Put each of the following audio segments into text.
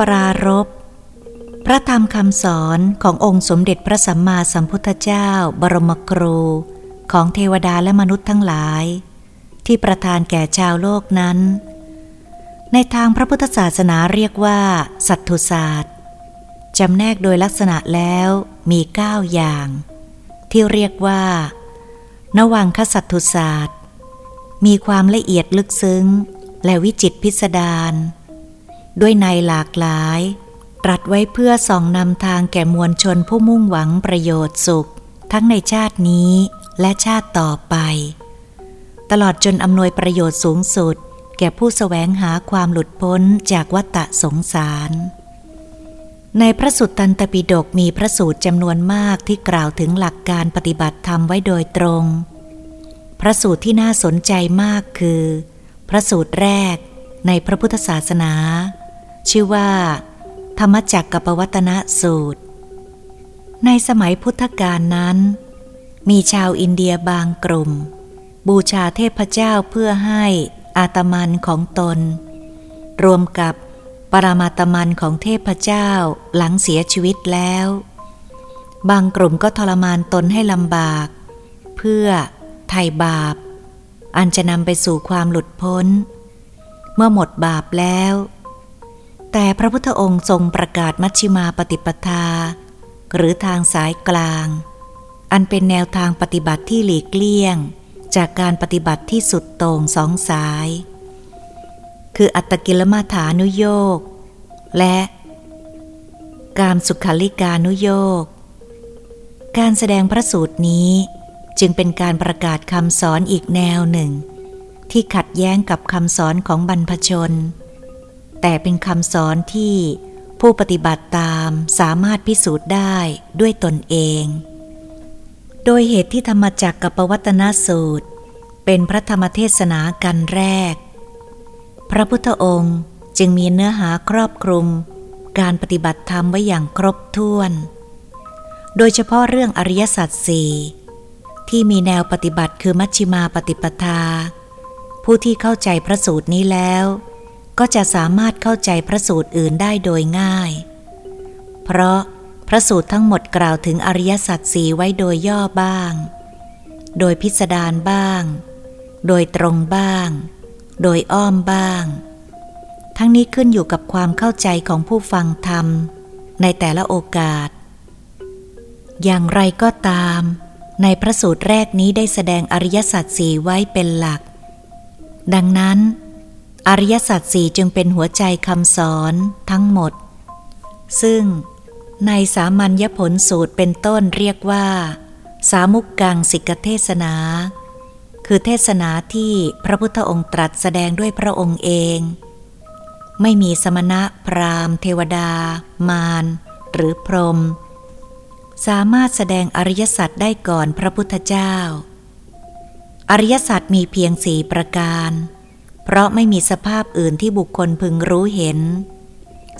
ปรารบพระธรรมคำสอนขององค์สมเด็จพระสัมมาสัมพุทธเจ้า บรมครู ของเทวดาและมนุษย์ทั้งหลาย ที่ประทานแก่ชาวโลกนั้น ในทางพระพุทธศาสนาเรียกว่า สัตตุศาสตร์จำแนกโดยลักษณะแล้วมีเก้าอย่าง ที่เรียกว่า นวังคสัตตุศาสตร์ มีความละเอียดลึกซึ้ง และวิจิตพิสดาร ด้วยในหลากหลาย ตรัสไว้เพื่อส่องนำทางแก่มวลชนผู้มุ่งหวังประโยชน์สุข ทั้งในชาตินี้และชาติต่อไป ตลอดจนอำนวยประโยชน์สูงสุด แก่ผู้สแสวงหาความหลุดพ้นจากวัฏสงสาร ในพระสุตตันตปิฎกมีพระสูตรจำนวนมากที่กล่าวถึงหลักการปฏิบัติธรรมไว้โดยตรง พระสูตรที่น่าสนใจมากคือ พระสูตรแรกในพระพุทธศาสนา ชื่อว่า ธรรมจักกับปวัตนสูตร ในสมัยพุทธกาลนั้น มีชาวอินเดียบางกลุ่ม บูชาเทพเจ้าเพื่อให้อาตมันของตน รวมกับปรามาตมันของเทพเจ้าหลังเสียชีวิตแล้ว บางกลุ่มก็ทรมานตนให้ลำบาก เพื่อไถ่บาป อันจะนำไปสู่ความหลุดพ้น เมื่อหมดบาปแล้ว แต่พระพุทธองค์ทรงประกาศมัชฌิมาปฏิปทา หรือทางสายกลาง อันเป็นแนวทางปฏิบัติที่หลีกเลี่ยง จากการปฏิบัติที่สุดโต่งสองสาย คืออัตกิลมาฐานุโยกและการสุขลิกานุโยกการแสดงพระสูตรนี้จึงเป็นการประกาศคำสอนอีกแนวหนึ่ง ที่ขัดแย้งกับคำสอนของบรรพชน แต่เป็นคำสอนที่ผู้ปฏิบัติตามสามารถพิสูจน์ได้ด้วยตนเอง โดยเหตุที่ธรรมจักกับปวัตนสูตร เป็นพระธรรมเทศนากันแรก พระพุทธองค์จึงมีเนื้อหาครอบคลุม การปฏิบัติธรรมไว้อย่างครบถ้วน โดยเฉพาะเรื่องอริยสัจสี่ที่มีแนวปฏิบัติคือมัชฌิมาปฏิปทา ผู้ที่เข้าใจพระสูตรนี้แล้ว ก็จะสามารถเข้าใจพระสูตรอื่นได้โดยง่าย เพราะพระสูตรทั้งหมดกล่าวถึงอริยสัจสีไว้โดยย่อบ้าง โดยพิสดารบ้าง โดยตรงบ้าง โดยอ้อมบ้าง ทั้งนี้ขึ้นอยู่กับความเข้าใจของผู้ฟังธรรม ในแต่ละโอกาส อย่างไรก็ตาม ในพระสูตรแรกนี้ได้แสดงอริยสัจสีไว้เป็นหลัก ดังนั้น อริยสัจสี่จึงเป็นหัวใจคำสอนทั้งหมด ซึ่งในสามัญญผลสูตรเป็นต้นเรียกว่า สามุกกังสิกเทศนา คือเทศนาที่พระพุทธองค์ตรัสแสดงด้วยพระองค์เอง ไม่มีสมณะพราหมณ์ เทวดา มารหรือพรหมสามารถแสดงอริยสัจได้ก่อนพระพุทธเจ้า อริยสัจมีเพียงสี่ประการ เพราะไม่มีสภาพอื่นที่บุคคลพึงรู้เห็น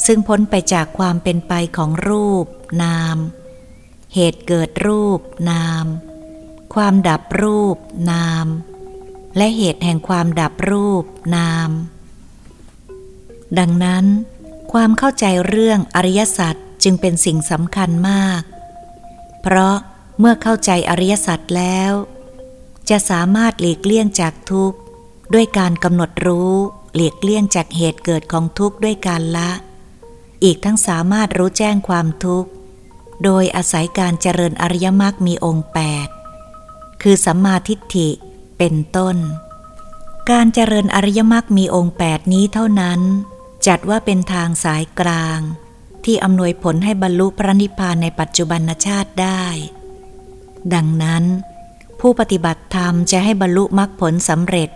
ซึ่งพ้นไปจากความเป็นไปของรูป นาม เหตุเกิดรูป นาม ความดับรูป นาม และเหตุแห่งความดับรูป นาม ดังนั้น ความเข้าใจเรื่องอริยสัจจึงเป็นสิ่งสำคัญมาก เพราะเมื่อเข้าใจอริยสัจแล้ว จะสามารถหลีกเลี่ยงจากทุกข์ ด้วยการกำหนดรู้หลีกเลี่ยงจากเหตุเกิดของทุกข์ด้วยการละ อีกทั้งสามารถรู้แจ้งความทุกข์ โดยอาศัยการเจริญอริยมรรคมีองค์แปดคือสัมมาทิฏฐิเป็นต้น การเจริญอริยมรรคมีองค์แปดนี้เท่านั้น จัดว่าเป็นทางสายกลาง ที่อำนวยผลให้บรรลุพระนิพพานในปัจจุบันชาติได้ ดังนั้น ผู้ปฏิบัติธรรมจะให้บรรลุมรรคผลสำเร็จ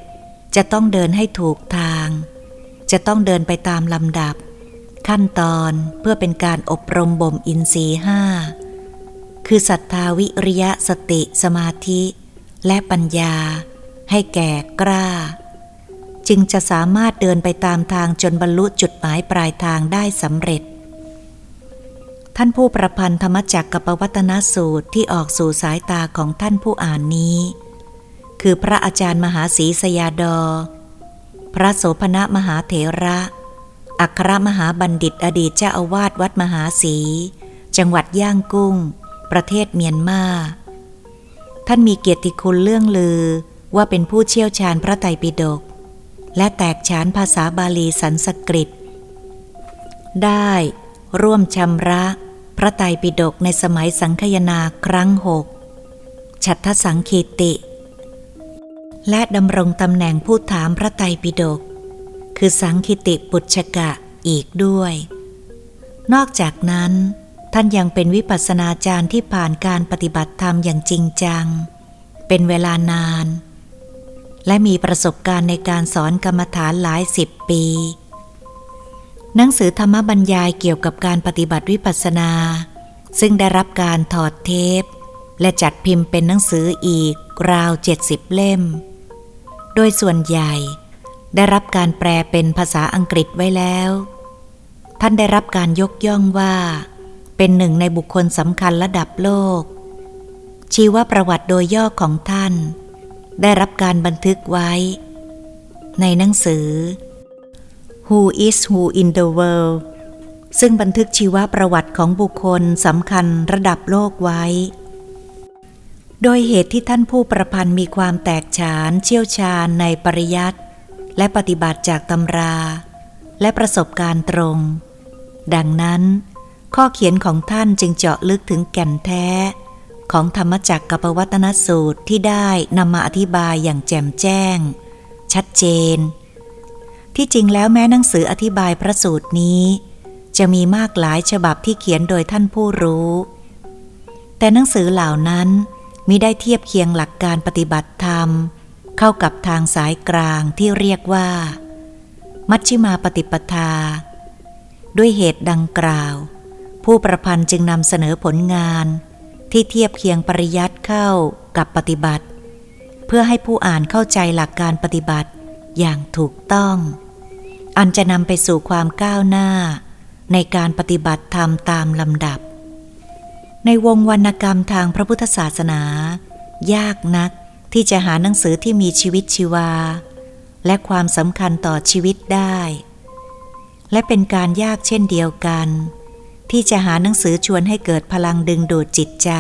จะต้องเดินให้ถูกทาง จะต้องเดินไปตามลำดับ ขั้นตอนเพื่อเป็นการอบรมบ่มอินทรีห้าคือศรัทธาวิริยะสติสมาธิ และปัญญา ให้แก่กล้า จึงจะสามารถเดินไปตามทางจนบรรลุจุดหมายปลายทางได้สำเร็จ ท่านผู้ประพันธ์ธรรมจักรกับปวัตนสูตรที่ออกสู่สายตาของท่านผู้อ่านนี้ คือพระอาจารย์มหาศรีสยาดอ พระโสภณมหาเถระ อัครมหาบัณฑิตอดีตเจ้าอาวาสวัดมหาศรีจังหวัดย่างกุ้ง ประเทศเมียนมา ท่านมีเกียรติคุณเรื่องลือว่าเป็นผู้เชี่ยวชาญพระไตรปิฎกและแตกฉานภาษาบาลีสันสกฤต ได้ร่วมชำระพระไตรปิฎกในสมัยสังคยนาครั้งหกฉัตทสังคีติ และดำรงตำแหน่งผู้ถามพระไตรปิฎกคือสังคิติปุชกะอีกด้วย นอกจากนั้น ท่านยังเป็นวิปัสสนาจารย์ที่ผ่านการปฏิบัติธรรมอย่างจริงจัง เป็นเวลานาน และมีประสบการณ์ในการสอนกรรมฐานหลายสิบปี หนังสือธรรมบรรยายเกี่ยวกับการปฏิบัติวิปัสสนา ซึ่งได้รับการถอดเทป และจัดพิมพ์เป็นหนังสืออีกราวเจ็ดสิบเล่ม โดยส่วนใหญ่ ได้รับการแปลเป็นภาษาอังกฤษไว้แล้ว ท่านได้รับการยกย่องว่า เป็นหนึ่งในบุคคลสำคัญระดับโลก ชีวประวัติโดยย่อของท่าน ได้รับการบันทึกไว้ ในหนังสือ Who is Who in the World ซึ่งบันทึกชีวประวัติของบุคคลสำคัญระดับโลกไว้ โดยเหตุที่ท่านผู้ประพันธ์มีความแตกฉานเชี่ยวชาญในปริยัติและปฏิบัติจากตำรา และประสบการณ์ตรง ดังนั้น ข้อเขียนของท่านจึงเจาะลึกถึงแก่นแท้ ของธรรมจักรกับวัตนสูตรที่ได้นำมาอธิบายอย่างแจ่มแจ้ง ชัดเจน ที่จริงแล้วแม้หนังสืออธิบายพระสูตรนี้ จะมีมากหลายฉบับที่เขียนโดยท่านผู้รู้ แต่หนังสือเหล่านั้น มิได้เทียบเคียงหลักการปฏิบัติธรรม เข้ากับทางสายกลางที่เรียกว่า มัชชิมาปฏิปทา ด้วยเหตุดังกล่าว ผู้ประพันธ์จึงนำเสนอผลงาน ที่เทียบเคียงปริยัติเข้ากับปฏิบัติ เพื่อให้ผู้อ่านเข้าใจหลักการปฏิบัติอย่างถูกต้อง อันจะนำไปสู่ความก้าวหน้า ในการปฏิบัติธรรมตามลำดับ ในวงวรรณกรรมทางพระพุทธศาสนา ยากนักที่จะหาหนังสือที่มีชีวิตชีวา และความสำคัญต่อชีวิตได้ และเป็นการยากเช่นเดียวกัน ที่จะหาหนังสือชวนให้เกิดพลังดึงดูดจิตใจ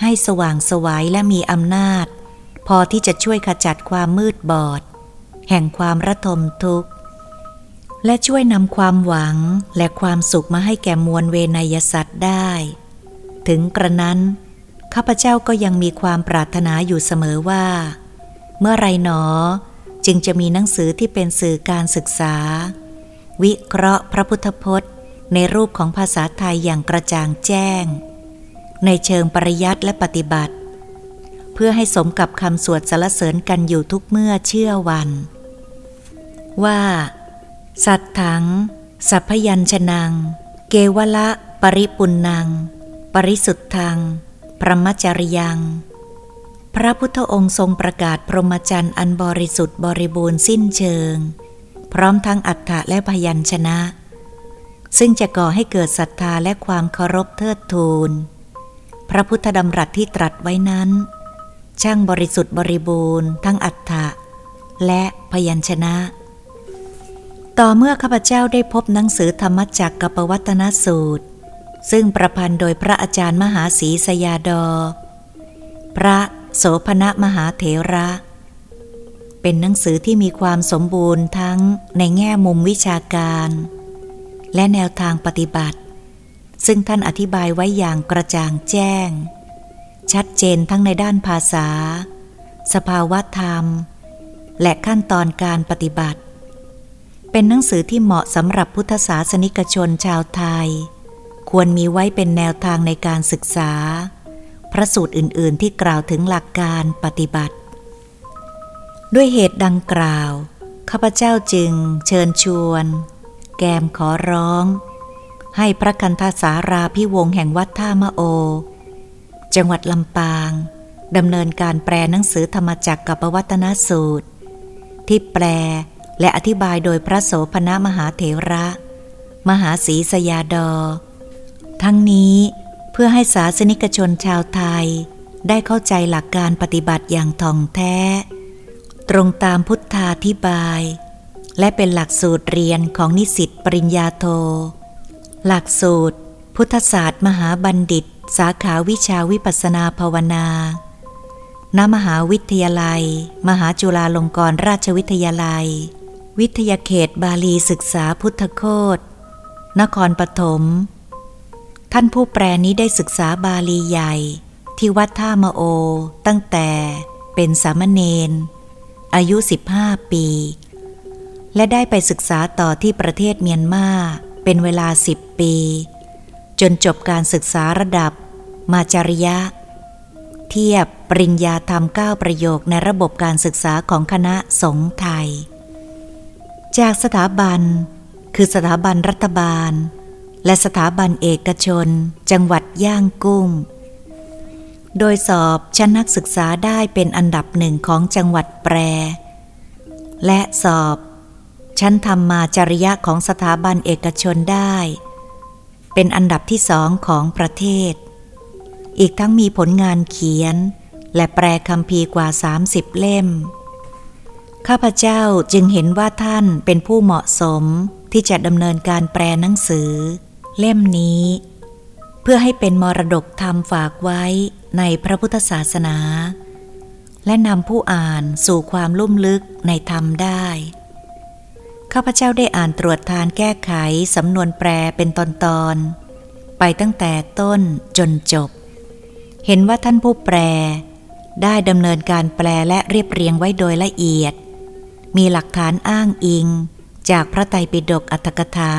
ให้สว่างสวัยและมีอำนาจ พอที่จะช่วยขจัดความมืดบอด แห่งความระทมทุกข์ และช่วยนำความหวังและความสุขมาให้แก่มวลเวนยสัตว์ได้ ถึงกระนั้นข้าพเจ้าก็ยังมีความปรารถนาอยู่เสมอว่า เมื่อไรหนอ จึงจะมีหนังสือที่เป็นสื่อการศึกษา วิเคราะห์พระพุทธพจน์ ในรูปของภาษาไทยอย่างกระจ่างแจ้ง ในเชิงปริยัติและปฏิบัติ เพื่อให้สมกับคำสวดสรรเสริญกันอยู่ทุกเมื่อเชื่อวัน ว่า สัตถัง สัพยัญชนะเกวละปริปุนนัง ปริสุทธัง พระมจริยัง พระพุทธองค์ทรงประกาศพรหมจรรย์อันบริสุทธิ์บริบูรณ์สิ้นเชิง พร้อมทั้งอัฏฐะและพยัญชนะ ซึ่งจะก่อให้เกิดศรัทธาและความเคารพเทิดทูน พระพุทธดำรัสที่ตรัสไว้นั้น ช่างบริสุทธิ์บริบูรณ์ ทั้งอัฏฐะและพยัญชนะ ต่อเมื่อข้าพเจ้าได้พบหนังสือธรรมจักรกับปวัตนสูตร ซึ่งประพันธ์โดยพระอาจารย์มหาศรีสยาดอ พระโสภณมหาเถระ เป็นหนังสือที่มีความสมบูรณ์ทั้งในแง่มุมวิชาการ และแนวทางปฏิบัติ ซึ่งท่านอธิบายไว้อย่างกระจ่างแจ้ง ชัดเจนทั้งในด้านภาษา สภาวะธรรม และขั้นตอนการปฏิบัติ เป็นหนังสือที่เหมาะสำหรับพุทธศาสนิกชนชาวไทย ควรมีไว้เป็นแนวทางในการศึกษา พระสูตรอื่นๆที่กล่าวถึงหลักการปฏิบัติ ด้วยเหตุดังกล่าว ข้าพเจ้าจึงเชิญชวน แกมขอร้อง ให้พระคันธาสาราพิวงแห่งวัดท่ามะโอ จังหวัดลำปางดำเนินการแปลหนังสือธรรมจักรกับวัตนสูตร ที่แปลและอธิบายโดยพระโสพณมหาเถระ มหาศีสยาดอ ทั้งนี้เพื่อให้ศาสนิกชนชาวไทย ได้เข้าใจหลักการปฏิบัติอย่างท่องแท้ ตรงตามพุทธาธิบาย และเป็นหลักสูตรเรียนของนิสิตปริญญาโท หลักสูตร พุทธศาสตร์มหาบัณฑิต สาขาวิชาวิปัสนาภาวนาณมหาวิทยาลัย มหาจุฬาลงกรณราชวิทยาลัย วิทยาเขตบาลีศึกษาพุทธโคตนครปฐม ท่านผู้แปลนี้ได้ศึกษาบาลีใหญ่ ที่วัดท่ามโอ ตั้งแต่เป็นสามเณรอายุ 15 ปี และได้ไปศึกษาต่อที่ประเทศเมียนมาเป็นเวลา 10 ปี จนจบการศึกษาระดับมาจริยะ เทียบปริญญาธรรม 9 ประโยคในระบบการศึกษาของคณะสงฆ์ไทย จากสถาบัน คือสถาบันรัฐบาล และสถาบันเอกชน จังหวัดย่างกุ้ง โดยสอบชั้นนักศึกษาได้เป็นอันดับหนึ่งของจังหวัดแปร และสอบ ชั้นธรรมาจริยะของสถาบันเอกชนได้ เป็นอันดับที่สองของประเทศ อีกทั้งมีผลงานเขียน และแปลคำพีกว่า 30 เล่ม ข้าพเจ้าจึงเห็นว่าท่านเป็นผู้เหมาะสมที่จะดำเนินการแปลหนังสือ เล่มนี้ เพื่อให้เป็นมรดกธรรมฝากไว้ในพระพุทธศาสนา และนำผู้อ่านสู่ความลุ่มลึกในธรรมได้ ข้าพเจ้าได้อ่านตรวจทานแก้ไขสำนวนแปลเป็นตอนๆไปตั้งแต่ต้นจนจบ เห็นว่าท่านผู้แปล ได้ดำเนินการแปลและเรียบเรียงไว้โดยละเอียด มีหลักฐานอ้างอิง จากพระไตรปิฎกอัตถกถา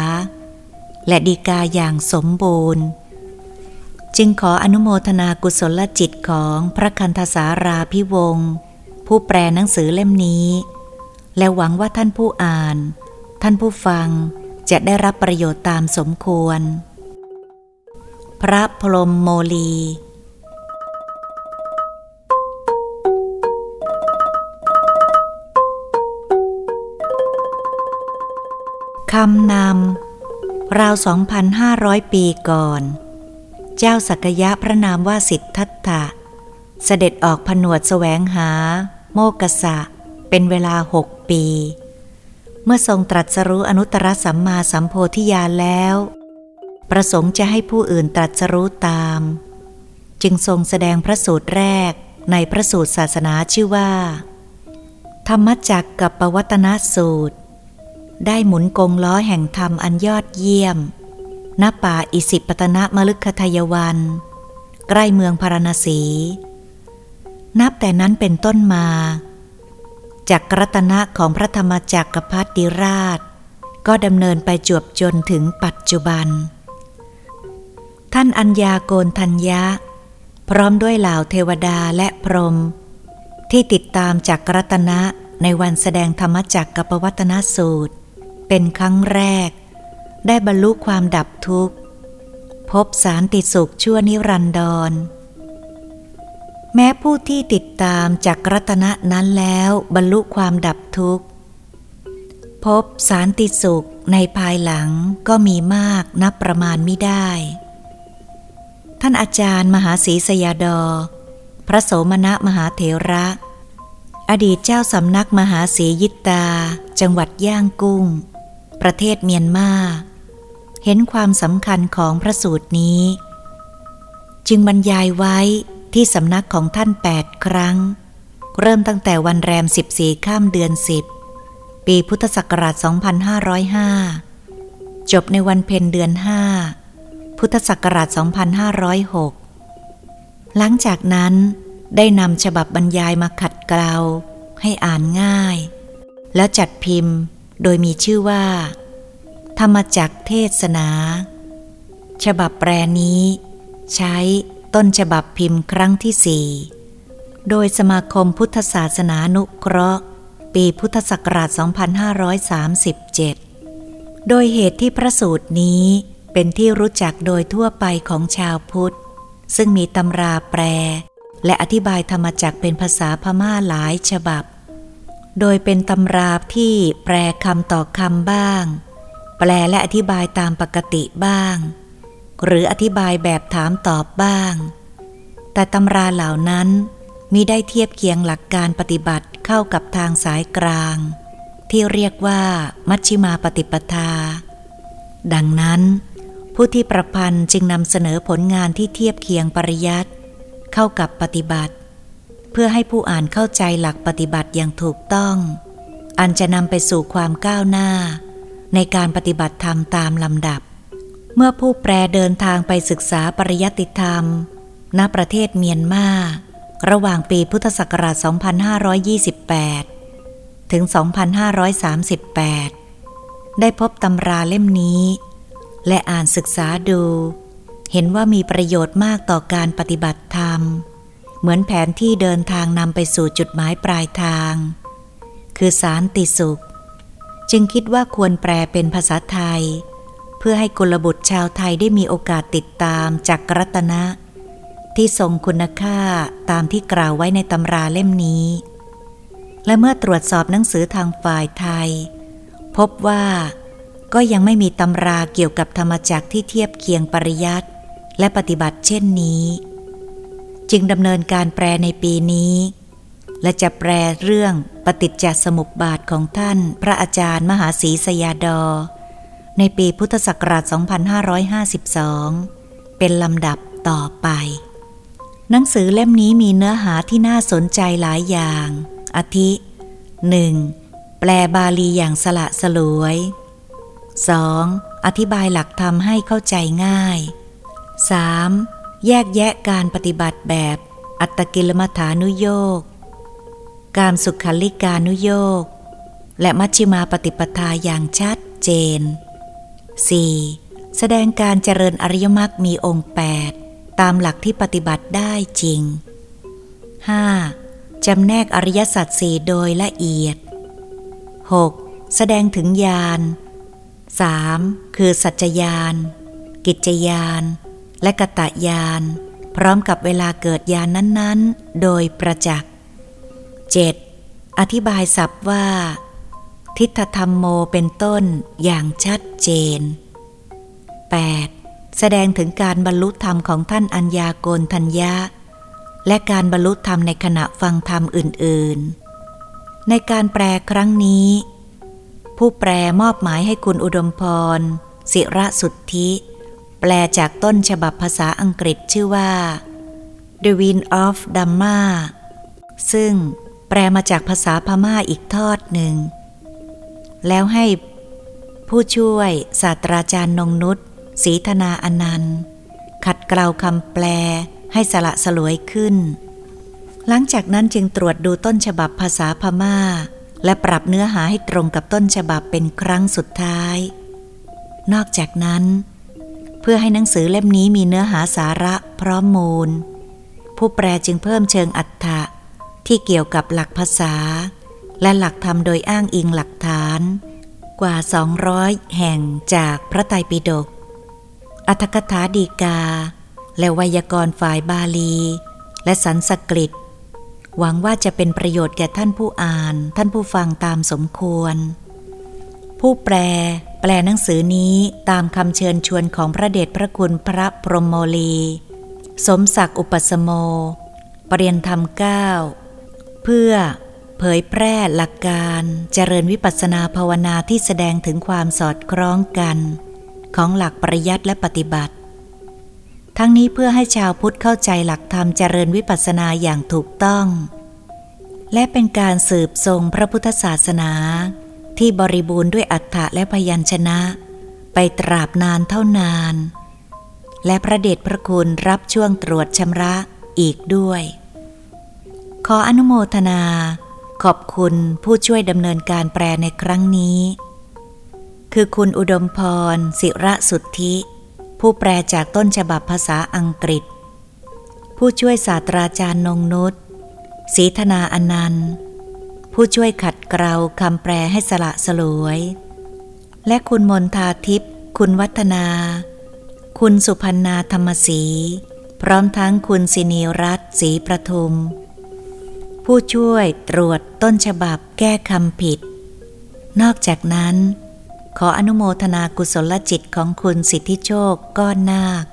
และดีกาอย่างสมบูรณ์ จึงขออนุโมทนากุศลจิตของพระคันธสาราพิวงศ์ผู้แปลหนังสือเล่มนี้ และหวังว่าท่านผู้อ่าน ท่านผู้ฟังจะได้รับประโยชน์ตามสมควร พระพรมโมลีคำนำ ราว 2,500 ปีก่อน เจ้าสักยะพระนามว่าสิทธัตถะ เสด็จออกผนวดแสวงหา โมกษะ เป็นเวลาหกปี เมื่อทรงตรัสรู้อนุตตรสัมมาสัมโพธิญาณแล้ว ประสงค์จะให้ผู้อื่นตรัสรู้ตาม จึงทรงแสดงพระสูตรแรกในพระสูตรศาสนาชื่อว่า ธรรมจักกับปวัตนสูตร ได้หมุนกงล้อแห่งธรรมอันยอดเยี่ยม ณ ป่าอิสิปตนะมลึกคทายวัน ใกล้เมืองพาราณสี นับแต่นั้นเป็นต้นมา จากรัตนะของพระธรรมจักรพัฒดิราช ก็ดำเนินไปจวบจนถึงปัจจุบัน ท่านอัญญาโกนทัญญะ พร้อมด้วยเหล่าเทวดาและพรหมที่ติดตามจากรัตนะในวันแสดงธรรมจักรกับปวัตนสูตร เป็นครั้งแรก ได้บรรลุความดับทุกข์ พบสารติสุขชั่วนิรันดร แม้ผู้ที่ติดตามจากรัตนะนั้นแล้วบรรลุความดับทุกข์ พบสารติสุขในภายหลังก็มีมากนับประมาณไม่ได้ ท่านอาจารย์มหาศรีสยาดอ พระโสมณะมหาเถระอดีตเจ้าสำนักมหาศรียิตตาจังหวัดย่างกุ้ง ประเทศเมียนมาเห็นความสำคัญของพระสูตรนี้ จึงบรรยายไว้ที่สำนักของท่านแปดครั้ง เริ่มตั้งแต่วันแรมสิบสี่ข้ามเดือนสิบปีพุทธศักราช 2505 จบในวันเพ็ญเดือนห้าพุทธศักราช 2506 หลังจากนั้นได้นำฉบับบรรยายมาขัดเกลาให้อ่านง่าย แล้วจัดพิมพ์ โดยมีชื่อว่า ธรรมจักเทศนา ฉบับแปรนี้ ใช้ต้นฉบับพิมพ์ครั้งที่สี่โดยสมาคมพุทธศาสนานุเคราะห์ ปีพุทธศักราช 2537 โดยเหตุที่พระสูตรนี้เป็นที่รู้จักโดยทั่วไปของชาวพุทธ ซึ่งมีตำราแปล และอธิบายธรรมจักเป็นภาษาพม่าหลายฉบับ โดยเป็นตำราที่แปลคำต่อคำบ้าง แปลและอธิบายตามปกติบ้าง หรืออธิบายแบบถามตอบบ้าง แต่ตำราเหล่านั้นมิได้เทียบเคียงหลักการปฏิบัติเข้ากับทางสายกลาง ที่เรียกว่า มัชชิมาปฏิปทา ดังนั้น ผู้ที่ประพันธ์จึงนำเสนอผลงานที่เทียบเคียงปริยัติเข้ากับปฏิบัติ เพื่อให้ผู้อ่านเข้าใจหลักปฏิบัติอย่างถูกต้อง อันจะนำไปสู่ความก้าวหน้า ในการปฏิบัติธรรมตามลำดับ เมื่อผู้แปลเดินทางไปศึกษาปริยัติธรรม ณประเทศเมียนมาระหว่างปีพุทธศักราช 2528 ถึง 2538 ได้พบตำราเล่มนี้ และอ่านศึกษาดู เห็นว่ามีประโยชน์มากต่อการปฏิบัติธรรม เหมือนแผนที่เดินทางนำไปสู่จุดหมายปลายทาง คือสารติสุข จึงคิดว่าควรแปลเป็นภาษาไทย เพื่อให้กุลบุตรชาวไทยได้มีโอกาสติดตามจากรัตนะ ที่ทรงคุณค่าตามที่กล่าวไว้ในตำราเล่มนี้ และเมื่อตรวจสอบหนังสือทางฝ่ายไทย พบว่าก็ยังไม่มีตำราเกี่ยวกับธรรมจักที่เทียบเคียงปริยัติและปฏิบัติเช่นนี้ จึงดำเนินการแปลในปีนี้ และจะแปลเรื่องปฏิจจสมุปบาทของท่านพระอาจารย์มหาศรีสยาดอ ในปีพุทธศักราช 2552 เป็นลำดับต่อไป หนังสือเล่มนี้มีเนื้อหาที่น่าสนใจหลายอย่าง อาทิ 1. แปลบาลีอย่างสละสลวย 2. อธิบายหลักธรรมให้เข้าใจง่าย 3. แยกแยะการปฏิบัติแบบอัตกิลมัฐานุโยกการสุขลิกานุโยกและมัชฌิมาปฏิปทาอย่างชัดเจน 4. แสดงการเจริญอริยมรรคมีองค์ 8 ตามหลักที่ปฏิบัติได้จริง 5. จำแนกอริยสัจสี่โดยละเอียด 6. แสดงถึงญาณ 3. คือสัจจญาณ กิจญาณ และกตะญาณพร้อมกับเวลาเกิดญาณนนั้นๆ โดยประจักษ์ 7. อธิบายศัพท์ว่า ทิฏฐธรรมโมเป็นต้นอย่างชัดเจน 8. แสดงถึงการบรรลุธรรมของท่านอัญญาโกนทัญญะและการบรรลุธรรมในขณะฟังธรรมอื่น ๆ ในการแปลครั้งนี้ ผู้แปลมอบหมายให้คุณอุดมพร ศิระสุทธิ แปลจากต้นฉบับภาษาอังกฤษชื่อว่า The Wind of Dhamma ซึ่งแปลมาจากภาษาพม่าอีกทอดหนึ่ง แล้วให้ผู้ช่วยศาสตราจารย์นงนุษศรีธนาอนันต์ ขัดเกลาคำแปลให้สละสลวยขึ้น หลังจากนั้นจึงตรวจดูต้นฉบับภาษาพม่า และปรับเนื้อหาให้ตรงกับต้นฉบับเป็นครั้งสุดท้าย นอกจากนั้น พื่อให้หนังสือเล่มนี้มีเนื้อหาสาระพร้อมมูล ผู้แปลจึงเพิ่มเชิงอัฏฐะที่เกี่ยวกับหลักภาษา และหลักธรรมโดยอ้างอิงหลักฐาน กว่า 200 แห่งจากพระไตรปิฎกอัธกถาดีกา และไวยากรณ์ฝ่ายบาลี และสันสกฤต หวังว่าจะเป็นประโยชน์แก่ท่านผู้อ่าน ท่านผู้ฟังตามสมควร ผู้แปล แปลหนังสือนี้ตามคำเชิญชวนของพระเดชพระคุณพระพรหมโมลี สมศักดิ์อุปสโมปรริยนธรรมเก้าเพื่อเผยแพร่หลักการเจริญวิปัสสนาภาวนาที่แสดงถึงความสอดคล้องกัน ของหลักปริยัติและปฏิบัติ ทั้งนี้เพื่อให้ชาวพุทธเข้าใจหลักธรรมเจริญวิปัสสนาอย่างถูกต้อง และเป็นการสืบทรงพระพุทธศาสนา ที่บริบูรณ์ด้วยอัฏฐะและพยัญชนะ ไปตราบนานเท่านาน และพระเดชพระคุณรับช่วงตรวจชำระอีกด้วย ขออนุโมทนา ขอบคุณผู้ช่วยดำเนินการแปลในครั้งนี้ คือคุณอุดมพรศิระสุทธิ ผู้แปลจากต้นฉบับภาษาอังกฤษ ผู้ช่วยศาสตราจารย์นงนุษศรีธนาอนันต์ ผู้ช่วยขัดเกลาคำแปลให้สละสลวย และคุณมนทาทิพย์คุณวัฒนา คุณสุพันนาธรรมศรีพร้อมทั้งคุณสินีรัตน์ศรีประทุม ผู้ช่วยตรวจต้นฉบับแก้คำผิด นอกจากนั้น ขออนุโมทนากุศลจิตของคุณสิทธิโชคก้อนนาค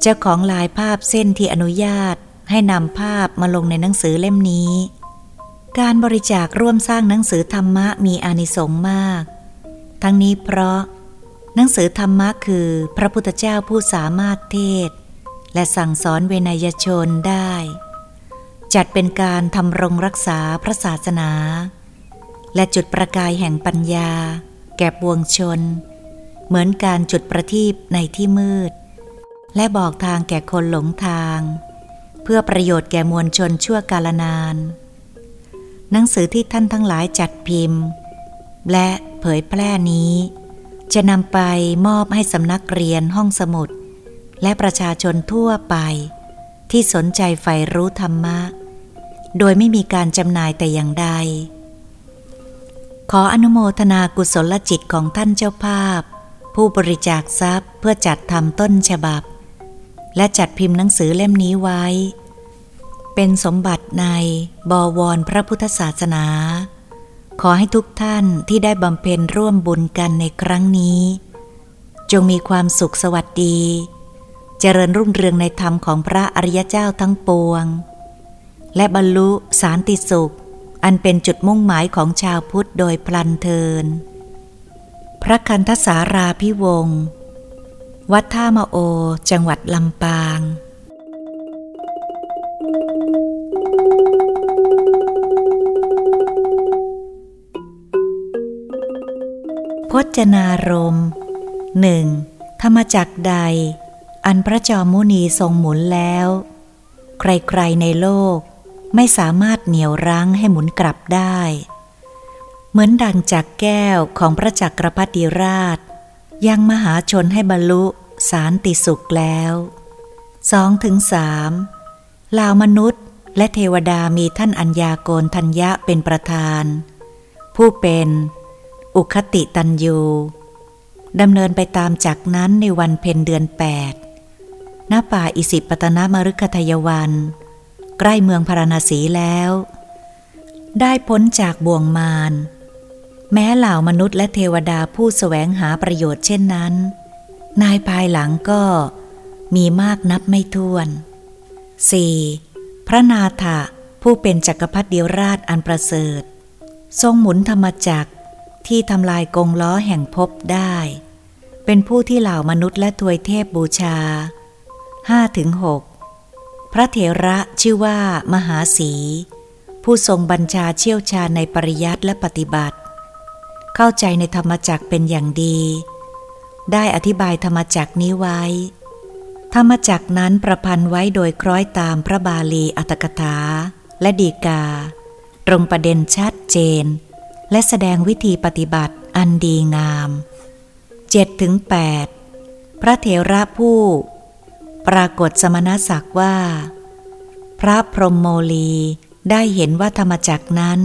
เจ้าของลายภาพเส้นที่อนุญาตให้นำภาพมาลงในหนังสือเล่มนี้ การบริจาคร่วมสร้างหนังสือธรรมะมีอานิสงส์มาก ทั้งนี้เพราะ หนังสือธรรมะคือพระพุทธเจ้าผู้สามารถเทศ และสั่งสอนเวนยชนได้ จัดเป็นการทำรงรักษาพระศาสนา และจุดประกายแห่งปัญญา แก่ปวงชน เหมือนการจุดประทีปในที่มืด และบอกทางแก่คนหลงทาง เพื่อประโยชน์แก่มวลชนชั่วกาลนาน หนังสือที่ท่านทั้งหลายจัดพิมพ์ และเผยแพร่นี้ จะนำไปมอบให้สำนักเรียนห้องสมุด และประชาชนทั่วไป ที่สนใจใฝ่รู้ธรรมะ โดยไม่มีการจำหน่ายแต่อย่างใด ขออนุโมทนากุศลจิตของท่านเจ้าภาพ ผู้บริจาคทรัพย์เพื่อจัดทำต้นฉบับ และจัดพิมพ์หนังสือเล่มนี้ไว้ เป็นสมบัติในบวรพระพุทธศาสนา ขอให้ทุกท่านที่ได้บำเพ็ญร่วมบุญกันในครั้งนี้ จงมีความสุขสวัสดี เจริญรุ่งเรืองในธรรมของพระอริยเจ้าทั้งปวง และบรรลุสารติสุข อันเป็นจุดมุ่งหมายของชาวพุทธโดยพลันเทิน พระคันทสาราพิวงศ์วัดท่ามโอ จังหวัดลำปาง จนารมหนึ่งธรรมจักใด อันพระจอมมุนีทรงหมุนแล้ว ใครๆในโลกไม่สามารถเหนี่ยวรั้งให้หมุนกลับได้ เหมือนดังจากแก้วของพระจักรพรรดิราช ยังมหาชนให้บรรลุสารติสุขแล้วสองถึงสามลาวมนุษย์และเทวดามีท่านอัญญาโกนทัญญะเป็นประธาน ผู้เป็น อุคติตันยูดำเนินไปตามจากนั้นในวันเพ็ญเดือนแปดณป่าอิสิปตนมรุกทยวัน ใกล้เมืองพาราณสีแล้ว ได้พ้นจากบ่วงมารแม้เหล่ามนุษย์และเทวดาผู้สแสวงหาประโยชน์เช่นนั้น นายภายหลังก็มีมากนับไม่ถ้วน 4. พระนาถะผู้เป็นจักรพรรดิราชอันประเสริฐ ทรงหมุนธรรมจักร ที่ทำลายกงล้อแห่งภพได้ เป็นผู้ที่เหล่ามนุษย์และทวยเทพบูชา5-6พระเถระชื่อว่ามหาสี ผู้ทรงบัญชาเชี่ยวชาญในปริยัติและปฏิบัติ เข้าใจในธรรมจักเป็นอย่างดี ได้อธิบายธรรมจักนี้ไว้ ธรรมจักนั้นประพันธ์ไว้โดยคล้อยตามพระบาลีอัตถกถาและดีกา ตรงประเด็นชัดเจน และแสดงวิธีปฏิบัติอันดีงาม7-8พระเถระผู้ ปรากฏสมณศักดิ์ว่า พระพรหมโมลีได้เห็นว่าธรรมจักนั้น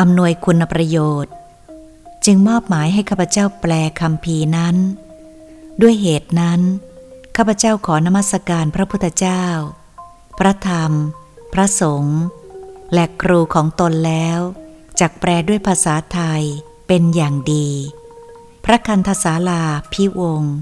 อำนวยคุณประโยชน์ จึงมอบหมายให้ข้าพเจ้าแปลคำพีนั้น ด้วยเหตุนั้น ข้าพเจ้าขอนมัสการพระพุทธเจ้า พระธรรม พระสงฆ์และครูของตนแล้ว จักแปลด้วยภาษาไทยเป็นอย่างดี พระคันธสาลาพิวงศ์